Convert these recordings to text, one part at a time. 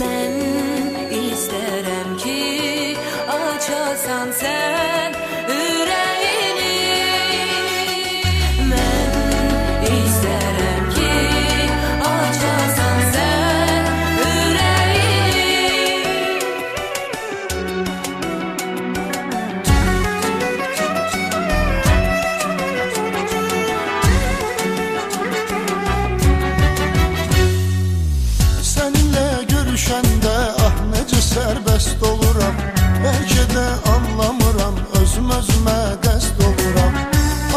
Mən ah necə sərbəst oluram. Bəlkə də anlamıram özüm özümə qəst oluram.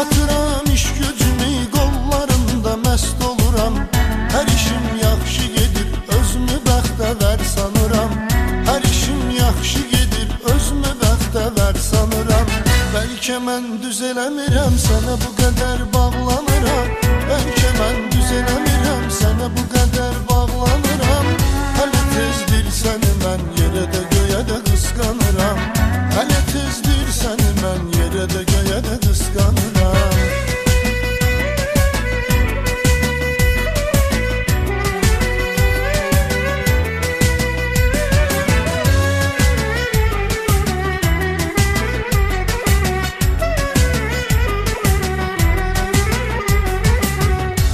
Atıram iş gücümü qollarımda məst oluram. Hər işim yaxşı gedir özümü bəxtəvər sanıram. Hər işim yaxşı gedir özümü bəxtəvər sanıram. Bəlkə mən düz eləmirəm sənə bu qədər bağlanıram göyə də qısqanıram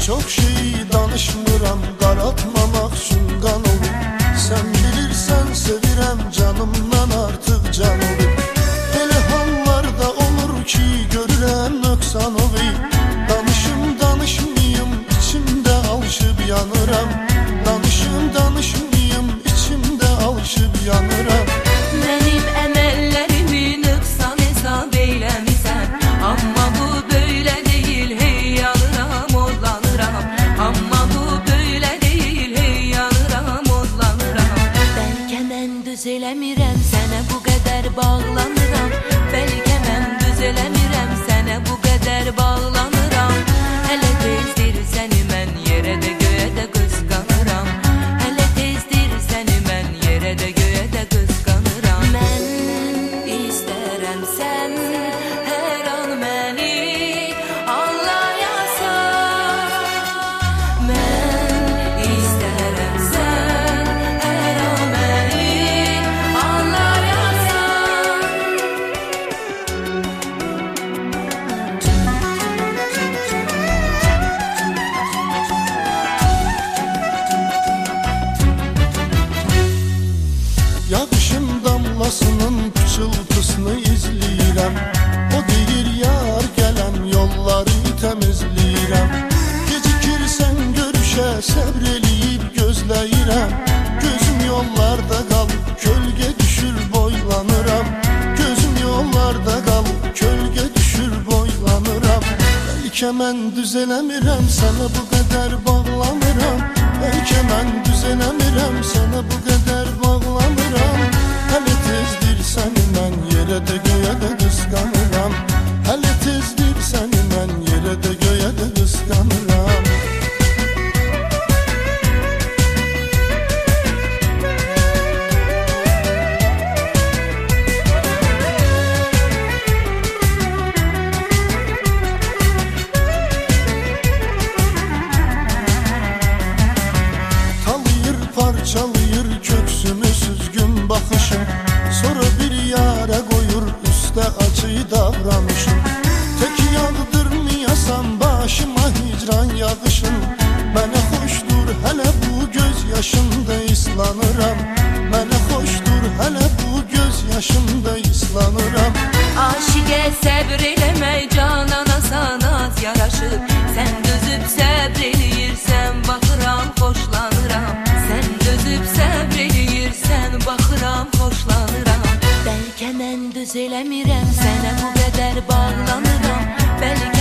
Çok şeyi danışmıram qan olub Sən bilirsən sevirəm Canımdan artıq can alışıb Bəlkə mən düz eləmirəm sənə bu qədər bağlanıram Bəlkə mən düz eləmirəm sənə bu qədər acı davranışım Tek yağdırmayasan başıma hicran yağışın Mənə xoşdur hələ bu göz yaşında islanıram Mənə xoşdur hələ bu göz yaşında islanıram Aşiqə səbr eləmək canana sanat yaraşır Sən dözüb səbr eləyirsən baxıram xoşlanıram Sən dözüb səbr eləyirsən baxıram xoşlanıram Bəlkə mən düz eləmirəm bu qədər bağlanıram Bəlkə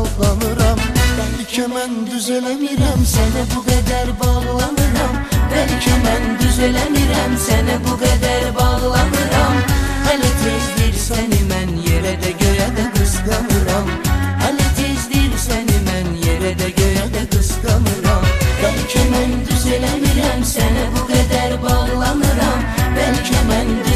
dallanıram Belki mən düzelemirəm sənə bu qədər bağlanıram Belki mən düzelemirəm sənə bu qədər bağlanıram Hələ tezdir səni mən yerə də göyə də qısqanıram Hələ tezdir səni mən yerə də göyə də qısqanıram Belki mən düzelemirəm sənə bu qədər bağlanıram Belki mən düzelemirəm